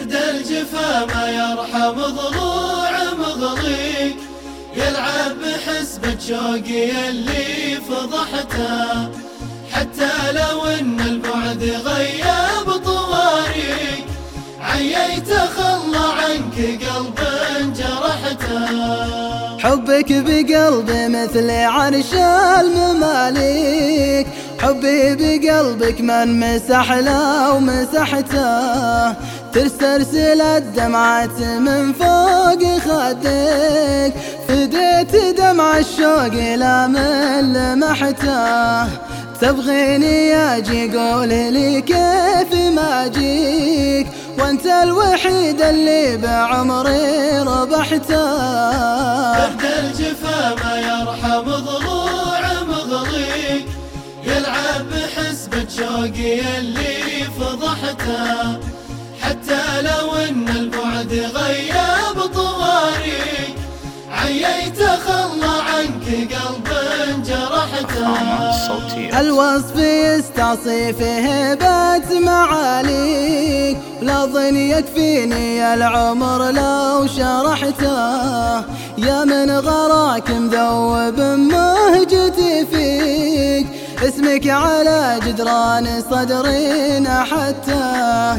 برد الجفا ما يرحم ضلوع مغليق يلعب بحسبة شوقي اللي فضحته. حتى لو إن البعد غياب طواريق عييت خلى عنك قلب جرحته. حبك بقلبي مثل عرش المماليك. حبي بقلبك من مسح له ومسحته. ترسل الدمعة من فوق خدك. فديت دمع الشوق لا من لمحته. تبغيني أجي قول لي كيف ما أجيك. وأنت الوحيد اللي بعمري ربحته. برد الجفا ما يلعب بحسبة شوقي اللي فضحته. حتى لو إن البعد غياب طواريق عييت خلى عنك قلب جرحته. الوصف يستعصي في هبة معاليك لا ظن يكفيني العمر لو شرحته. يا من غراك مذوب فيك اسمك على جدران صدري نحته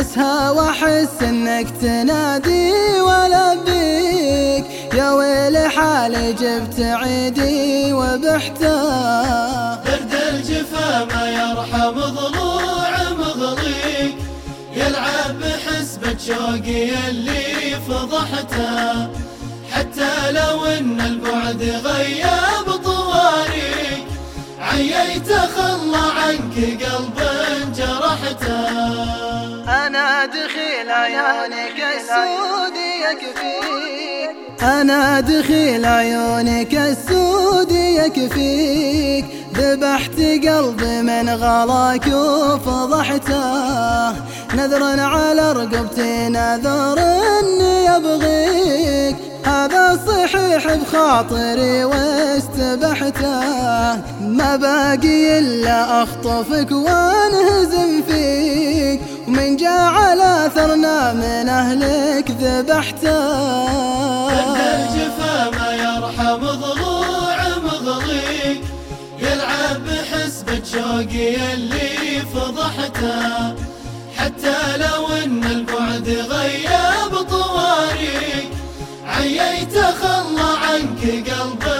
أسهى وأحس إنك تنادي ولبيك. يا ويل حالي جبت عيدي وبحته برد الجفا ما يرحم ضلوع مغليق يلعب بحسبة شوقي اللي فضحته. حتى لو إن البعد غياب عنك قلب جرحته. أنا دخيل عيونك السود يكفيك أنا دخيل عيونك السود يكفيك ذبحت قلبي من غلاك وفضحته. نذرا على رقبتي نذر اني ابغيك هذا صحيح بخاطري واستبحته ما باقي إلا أخطفك وأنهزم فيك. ومن جاء على ثرنا من أهلك ذبحته. الجفا ما يرحم ضلوع مغليق يلعب بحسبة شوقي اللي فضحته. حتى لو إن البعد غياب طواريق عييت خلى عنك قلب جرحته